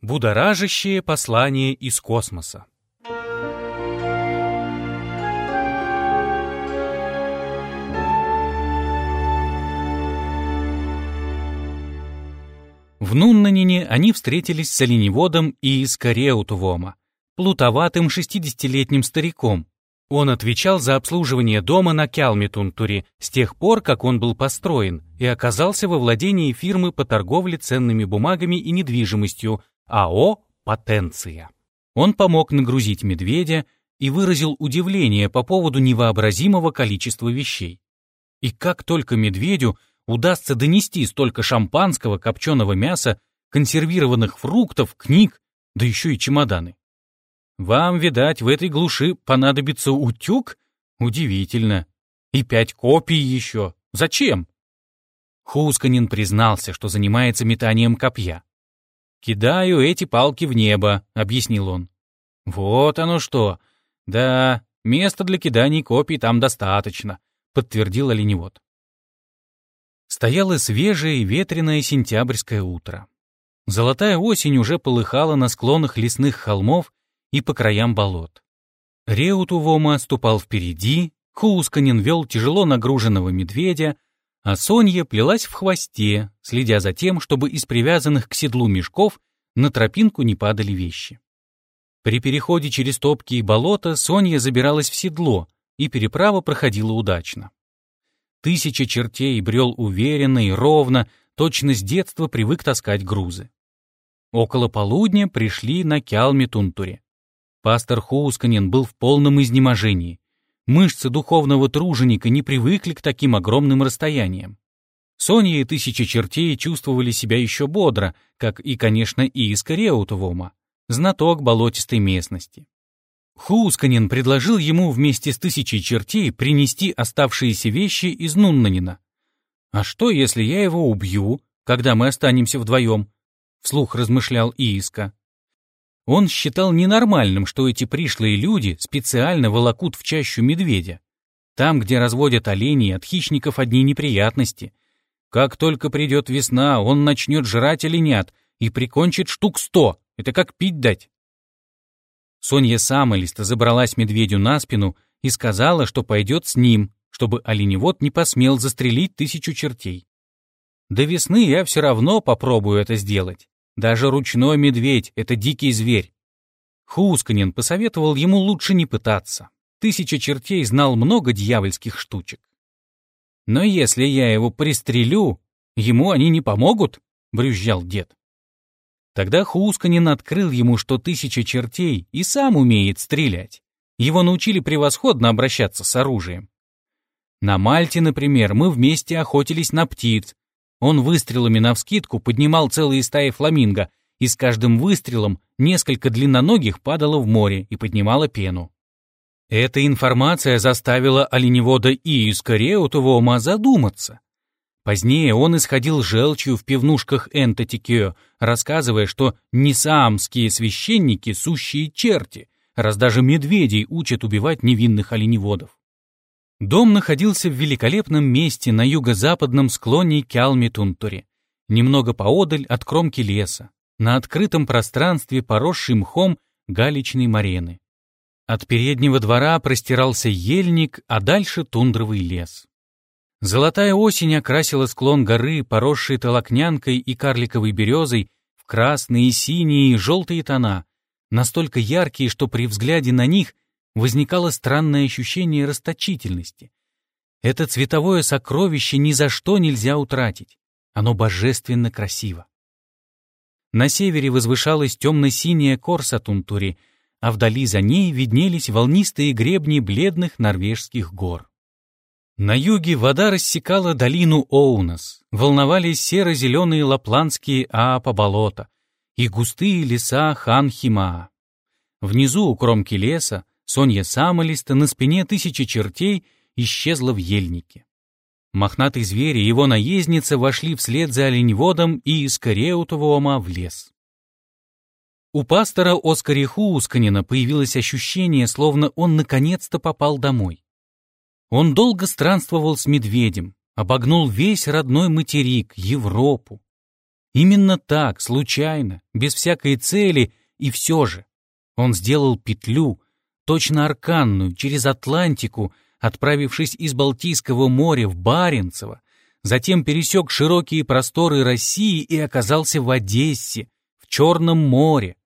Будоражащее послание из космоса. В Нуннанине они встретились с оленеводом и Искареутувома, плутоватым шестидесятилетним стариком. Он отвечал за обслуживание дома на Кялметунтуре с тех пор, как он был построен, и оказался во владении фирмы по торговле ценными бумагами и недвижимостью АО «Потенция». Он помог нагрузить медведя и выразил удивление по поводу невообразимого количества вещей. И как только медведю удастся донести столько шампанского, копченого мяса, консервированных фруктов, книг, да еще и чемоданы. Вам, видать, в этой глуши понадобится утюг? Удивительно. И пять копий еще. Зачем? Хусканин признался, что занимается метанием копья. «Кидаю эти палки в небо», — объяснил он. «Вот оно что. Да, места для киданий копий там достаточно», — подтвердил оленевод. Стояло свежее и ветреное сентябрьское утро. Золотая осень уже полыхала на склонах лесных холмов и по краям болот. Реутувома ступал впереди, Хуусканин вел тяжело нагруженного медведя, а Сонья плелась в хвосте, следя за тем, чтобы из привязанных к седлу мешков на тропинку не падали вещи. При переходе через топки и болота Сонья забиралась в седло, и переправа проходила удачно. Тысяча чертей брел уверенно и ровно, точно с детства привык таскать грузы. Около полудня пришли на Кялме-Тунтуре. Пастор Хоусканин был в полном изнеможении. Мышцы духовного труженика не привыкли к таким огромным расстояниям. Соня и тысячи чертей чувствовали себя еще бодро, как и, конечно, и Искареутовома, знаток болотистой местности. Хусканин предложил ему вместе с тысячей чертей принести оставшиеся вещи из Нуннанина. «А что, если я его убью, когда мы останемся вдвоем?» — вслух размышлял Ииска. Он считал ненормальным, что эти пришлые люди специально волокут в чащу медведя. Там, где разводят оленей, от хищников одни неприятности. Как только придет весна, он начнет жрать оленят и прикончит штук сто. Это как пить дать. Сонья Самолиста забралась медведю на спину и сказала, что пойдет с ним, чтобы оленевод не посмел застрелить тысячу чертей. До весны я все равно попробую это сделать. Даже ручной медведь — это дикий зверь. Хусканин посоветовал ему лучше не пытаться. Тысяча чертей знал много дьявольских штучек. «Но если я его пристрелю, ему они не помогут?» — брюзжал дед. Тогда Хусканин открыл ему, что тысяча чертей и сам умеет стрелять. Его научили превосходно обращаться с оружием. На Мальте, например, мы вместе охотились на птиц. Он выстрелами навскидку поднимал целые стаи фламинго, и с каждым выстрелом несколько длинноногих падало в море и поднимало пену. Эта информация заставила оленевода и Искареутова задуматься. Позднее он исходил желчью в пивнушках Энтотикео, рассказывая, что несаамские священники — сущие черти, раз даже медведей учат убивать невинных оленеводов. Дом находился в великолепном месте на юго-западном склоне Кялми-Тунтури, немного поодаль от кромки леса, на открытом пространстве, поросшей мхом галечной марены. От переднего двора простирался ельник, а дальше тундровый лес. Золотая осень окрасила склон горы, поросший толокнянкой и карликовой березой, в красные, синие и желтые тона, настолько яркие, что при взгляде на них возникало странное ощущение расточительности. Это цветовое сокровище ни за что нельзя утратить. Оно божественно красиво. На севере возвышалась темно-синяя корса Тунтури, а вдали за ней виднелись волнистые гребни бледных норвежских гор. На юге вода рассекала долину Оунас, волновались серо-зеленые лапландские Аапа-болота и густые леса Ханхима. Внизу у кромки леса Сонья Самолиста на спине тысячи чертей исчезла в ельнике. Мохнатый зверь и его наездница вошли вслед за оленеводом и из Кареутового в лес. У пастора Оскари Хуусканина появилось ощущение, словно он наконец-то попал домой. Он долго странствовал с медведем, обогнул весь родной материк, Европу. Именно так, случайно, без всякой цели, и все же. Он сделал петлю, точно арканную, через Атлантику, отправившись из Балтийского моря в Баренцево, затем пересек широкие просторы России и оказался в Одессе, в Черном море,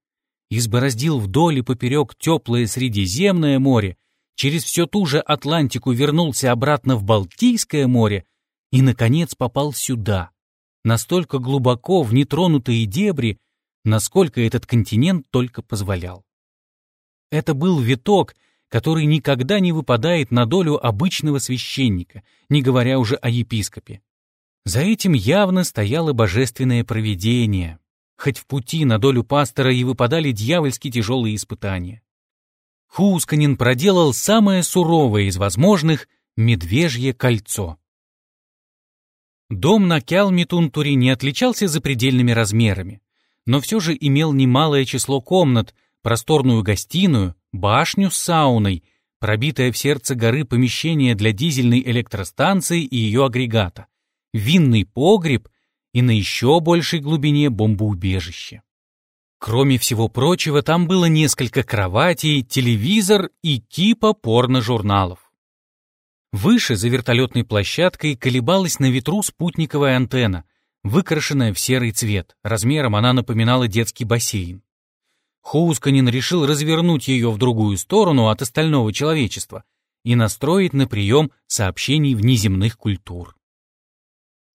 избороздил вдоль и поперек теплое Средиземное море, через всю ту же Атлантику вернулся обратно в Балтийское море и, наконец, попал сюда, настолько глубоко в нетронутые дебри, насколько этот континент только позволял. Это был виток, который никогда не выпадает на долю обычного священника, не говоря уже о епископе. За этим явно стояло божественное провидение, хоть в пути на долю пастора и выпадали дьявольски тяжелые испытания. Хусканин проделал самое суровое из возможных — медвежье кольцо. Дом на Кялмитунтуре не отличался запредельными размерами, но все же имел немалое число комнат, просторную гостиную, башню с сауной, пробитое в сердце горы помещение для дизельной электростанции и ее агрегата, винный погреб и на еще большей глубине бомбоубежище. Кроме всего прочего, там было несколько кроватей, телевизор и кипа порно-журналов. Выше, за вертолетной площадкой, колебалась на ветру спутниковая антенна, выкрашенная в серый цвет. Размером она напоминала детский бассейн. Хоусканин решил развернуть ее в другую сторону от остального человечества и настроить на прием сообщений внеземных культур.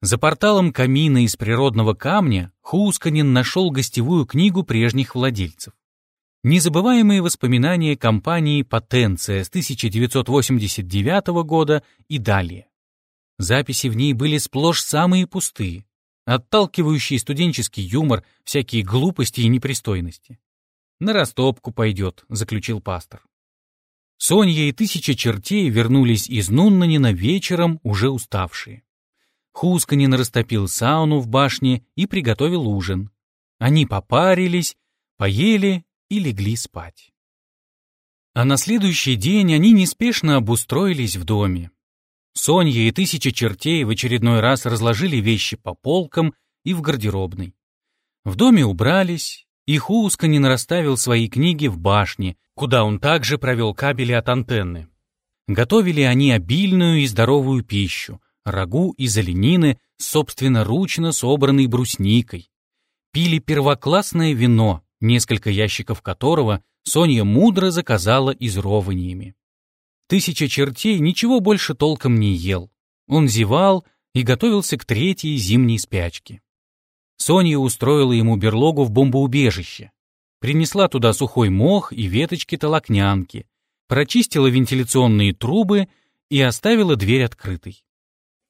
За порталом камина из природного камня Хоусканин нашел гостевую книгу прежних владельцев. Незабываемые воспоминания компании «Потенция» с 1989 года и далее. Записи в ней были сплошь самые пустые, отталкивающий студенческий юмор, всякие глупости и непристойности. «На растопку пойдет», — заключил пастор. Сонья и тысяча чертей вернулись из Нуннанина вечером, уже уставшие. Хусканин растопил сауну в башне и приготовил ужин. Они попарились, поели и легли спать. А на следующий день они неспешно обустроились в доме. Сонья и тысяча чертей в очередной раз разложили вещи по полкам и в гардеробной. В доме убрались, и Хусканин расставил свои книги в башне, куда он также провел кабели от антенны. Готовили они обильную и здоровую пищу, рагу из оленины, собственноручно собранной брусникой. Пили первоклассное вино, несколько ящиков которого Соня мудро заказала изрованиями. Тысяча чертей ничего больше толком не ел. Он зевал и готовился к третьей зимней спячке. Соня устроила ему берлогу в бомбоубежище. Принесла туда сухой мох и веточки толокнянки, прочистила вентиляционные трубы и оставила дверь открытой.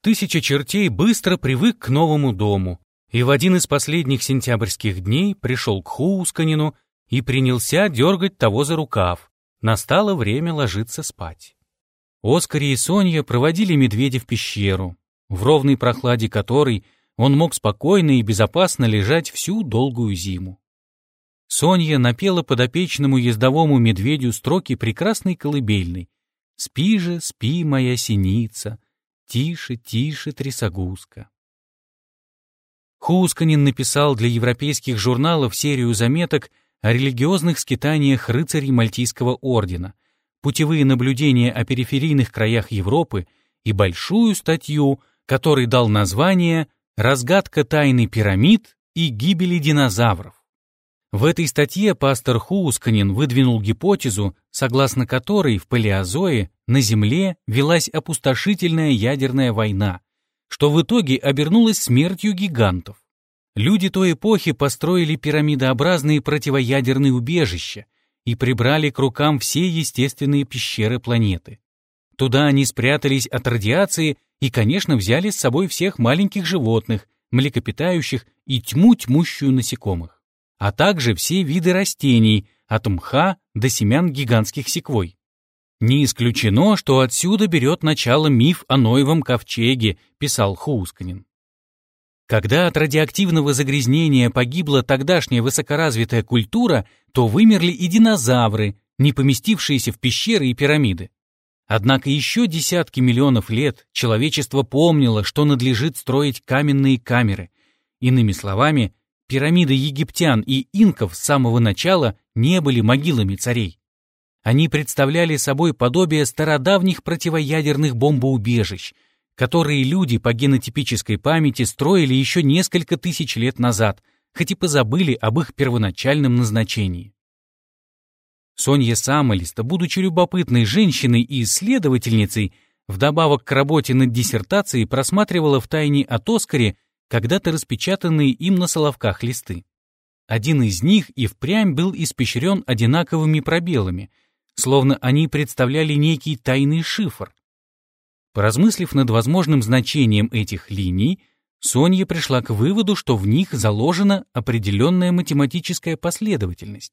Тысяча чертей быстро привык к новому дому, и в один из последних сентябрьских дней пришел к Хуусканину и принялся дергать того за рукав. Настало время ложиться спать. Оскари и Соня проводили медведя в пещеру, в ровной прохладе которой он мог спокойно и безопасно лежать всю долгую зиму. Соня напела подопечному ездовому медведю строки прекрасной колыбельной «Спи же, спи, моя синица, тише, тише, трясогузка». Хусканин написал для европейских журналов серию заметок о религиозных скитаниях рыцарей Мальтийского ордена, путевые наблюдения о периферийных краях Европы и большую статью, которой дал название «Разгадка тайны пирамид и гибели динозавров». В этой статье пастор Хусканин выдвинул гипотезу, согласно которой в палеозое на Земле велась опустошительная ядерная война, что в итоге обернулось смертью гигантов. Люди той эпохи построили пирамидообразные противоядерные убежища и прибрали к рукам все естественные пещеры планеты. Туда они спрятались от радиации и, конечно, взяли с собой всех маленьких животных, млекопитающих и тьму тьмущую насекомых, а также все виды растений, от мха до семян гигантских секвой. «Не исключено, что отсюда берет начало миф о Ноевом ковчеге», писал Хусканин. Когда от радиоактивного загрязнения погибла тогдашняя высокоразвитая культура, то вымерли и динозавры, не поместившиеся в пещеры и пирамиды. Однако еще десятки миллионов лет человечество помнило, что надлежит строить каменные камеры, Иными словами, пирамиды египтян и инков с самого начала не были могилами царей. Они представляли собой подобие стародавних противоядерных бомбоубежищ, которые люди по генотипической памяти строили еще несколько тысяч лет назад, хоть и позабыли об их первоначальном назначении. Сонья Самолиста, будучи любопытной женщиной и исследовательницей, вдобавок к работе над диссертацией просматривала в тайне от Оскаре когда-то распечатанные им на соловках листы. Один из них и впрямь был испещрен одинаковыми пробелами — словно они представляли некий тайный шифр. Поразмыслив над возможным значением этих линий, Сонья пришла к выводу, что в них заложена определенная математическая последовательность.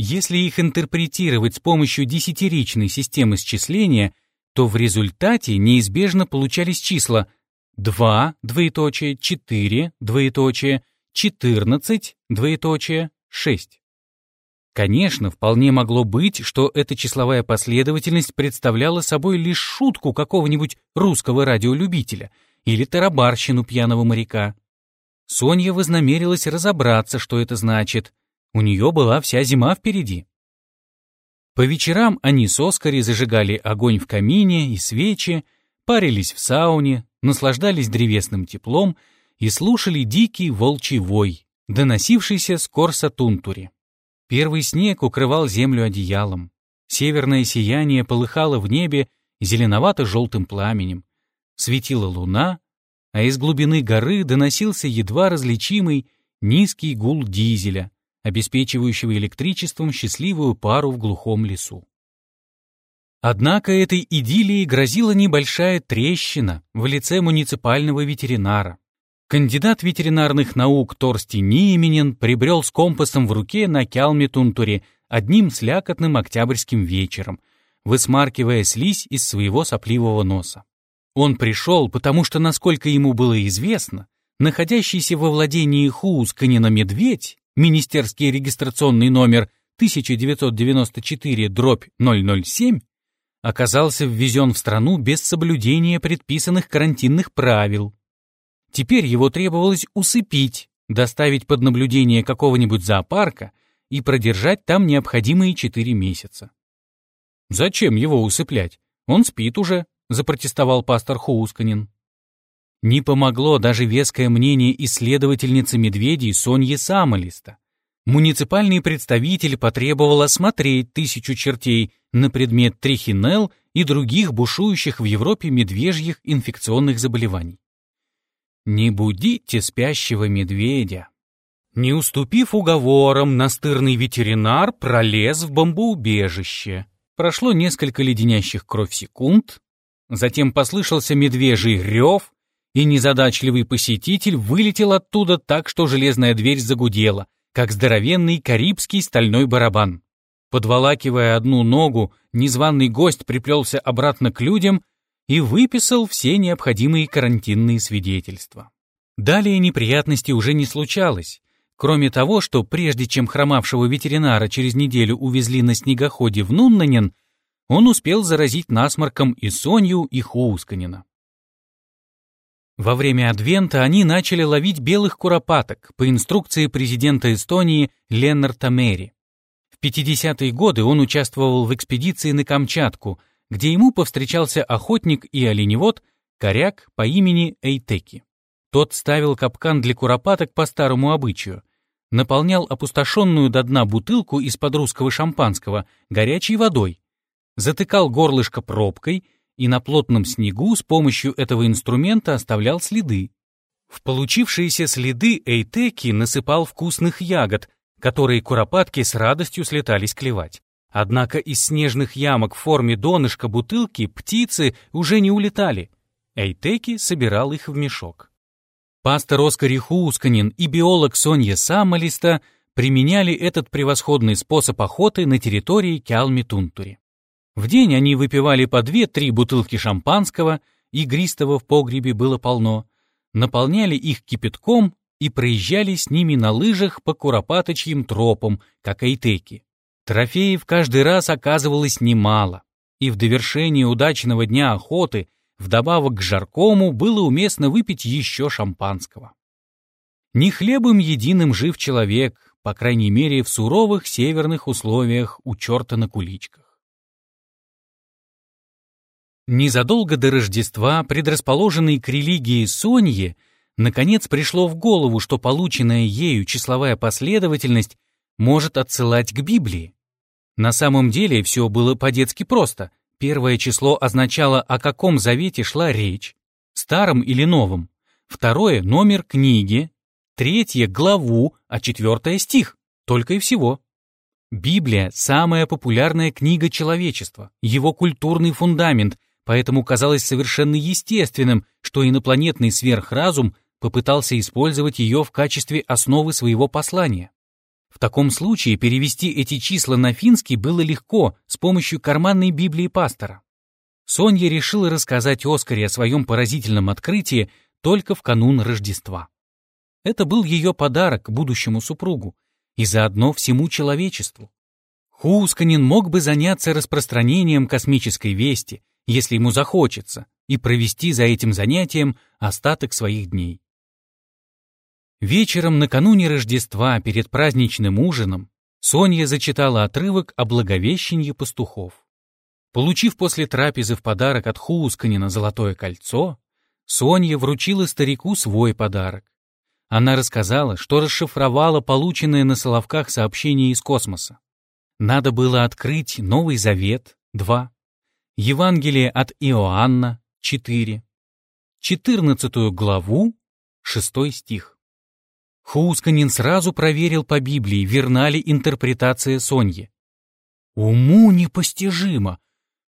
Если их интерпретировать с помощью десятиричной системы счисления, то в результате неизбежно получались числа 2, двоеточие, 4, двоеточие, 14, двоеточие, 6. Конечно, вполне могло быть, что эта числовая последовательность представляла собой лишь шутку какого-нибудь русского радиолюбителя или тарабарщину пьяного моряка. Соня вознамерилась разобраться, что это значит. У нее была вся зима впереди. По вечерам они с Оскари зажигали огонь в камине и свечи, парились в сауне, наслаждались древесным теплом и слушали дикий волчий вой, доносившийся с Корса Тунтури. Первый снег укрывал землю одеялом. Северное сияние полыхало в небе зеленовато-желтым пламенем. Светила луна, а из глубины горы доносился едва различимый низкий гул дизеля, обеспечивающего электричеством счастливую пару в глухом лесу. Однако этой идиллии грозила небольшая трещина в лице муниципального ветеринара. Кандидат ветеринарных наук Торсти Ниеменен прибрел с компасом в руке на Кялме-Тунтуре одним слякотным октябрьским вечером, высмаркивая слизь из своего сопливого носа. Он пришел, потому что, насколько ему было известно, находящийся во владении Хуусканина медведь, министерский регистрационный номер 1994-007, оказался ввезен в страну без соблюдения предписанных карантинных правил, Теперь его требовалось усыпить, доставить под наблюдение какого-нибудь зоопарка и продержать там необходимые четыре месяца. «Зачем его усыплять? Он спит уже», — запротестовал пастор Хоусканин. Не помогло даже веское мнение исследовательницы медведей Соньи Самолиста. Муниципальный представитель потребовал осмотреть тысячу чертей на предмет трихинелл и других бушующих в Европе медвежьих инфекционных заболеваний. Не будите спящего медведя. Не уступив уговорам, настырный ветеринар пролез в бомбоубежище. Прошло несколько леденящих кровь секунд, затем послышался медвежий рев, и незадачливый посетитель вылетел оттуда так, что железная дверь загудела, как здоровенный карибский стальной барабан. Подволакивая одну ногу, незваный гость приплелся обратно к людям и выписал все необходимые карантинные свидетельства. Далее неприятностей уже не случалось. Кроме того, что прежде чем хромавшего ветеринара через неделю увезли на снегоходе в Нуннанен, он успел заразить насморком и Сонью, и Хоусканина. Во время Адвента они начали ловить белых куропаток по инструкции президента Эстонии Леннарта Мери. В 50-е годы он участвовал в экспедиции на Камчатку, где ему повстречался охотник и оленевод, коряк по имени Эйтеки. Тот ставил капкан для куропаток по старому обычаю, наполнял опустошенную до дна бутылку из-под русского шампанского горячей водой, затыкал горлышко пробкой и на плотном снегу с помощью этого инструмента оставлял следы. В получившиеся следы Эйтеки насыпал вкусных ягод, которые куропатки с радостью слетались клевать. Однако из снежных ямок в форме донышка бутылки птицы уже не улетали. Эйтеки собирал их в мешок. Пастор Оскар Хусканин и биолог Сонья Самолиста применяли этот превосходный способ охоты на территории Кялми-Тунтури. В день они выпивали по две-три бутылки шампанского, игристого в погребе было полно, наполняли их кипятком и проезжали с ними на лыжах по куропаточьим тропам, как айтеки. Трофеев каждый раз оказывалось немало, и в довершение удачного дня охоты вдобавок к жаркому было уместно выпить еще шампанского. Не хлебом единым жив человек, по крайней мере в суровых северных условиях у черта на куличках. Незадолго до Рождества, предрасположенный к религии Сонье, наконец пришло в голову, что полученная ею числовая последовательность может отсылать к Библии. На самом деле все было по-детски просто. Первое число означало, о каком завете шла речь, старом или новом. Второе — номер книги. Третье — главу, а четвертое — стих. Только и всего. Библия — самая популярная книга человечества, его культурный фундамент, поэтому казалось совершенно естественным, что инопланетный сверхразум попытался использовать ее в качестве основы своего послания. В таком случае перевести эти числа на финский было легко с помощью карманной Библии пастора. Соня решила рассказать Оскаре о своем поразительном открытии только в канун Рождества. Это был ее подарок будущему супругу и заодно всему человечеству. Хусканин мог бы заняться распространением космической вести, если ему захочется, и провести за этим занятием остаток своих дней. Вечером накануне Рождества перед праздничным ужином Соня зачитала отрывок о благовещении пастухов. Получив после трапезы в подарок от Хусканина золотое кольцо, Соня вручила старику свой подарок. Она рассказала, что расшифровала полученное на Соловках сообщение из космоса. Надо было открыть Новый Завет 2, Евангелие от Иоанна 4, 14 главу, 6 стих. Хусканин сразу проверил по Библии, верна ли интерпретация Соньи. «Уму непостижимо!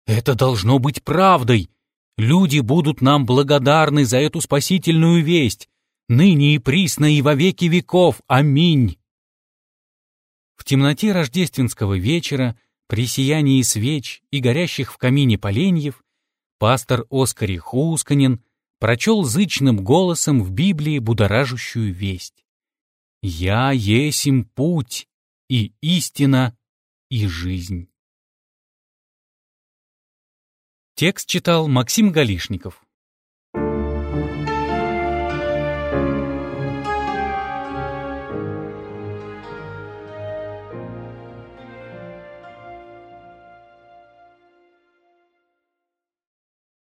Это должно быть правдой! Люди будут нам благодарны за эту спасительную весть, ныне и присно и во веки веков. Аминь!» В темноте рождественского вечера, при сиянии свеч и горящих в камине поленьев, пастор Оскари Хусканин прочел зычным голосом в Библии будоражущую весть. «Я есим путь и истина и жизнь». Текст читал Максим Галишников.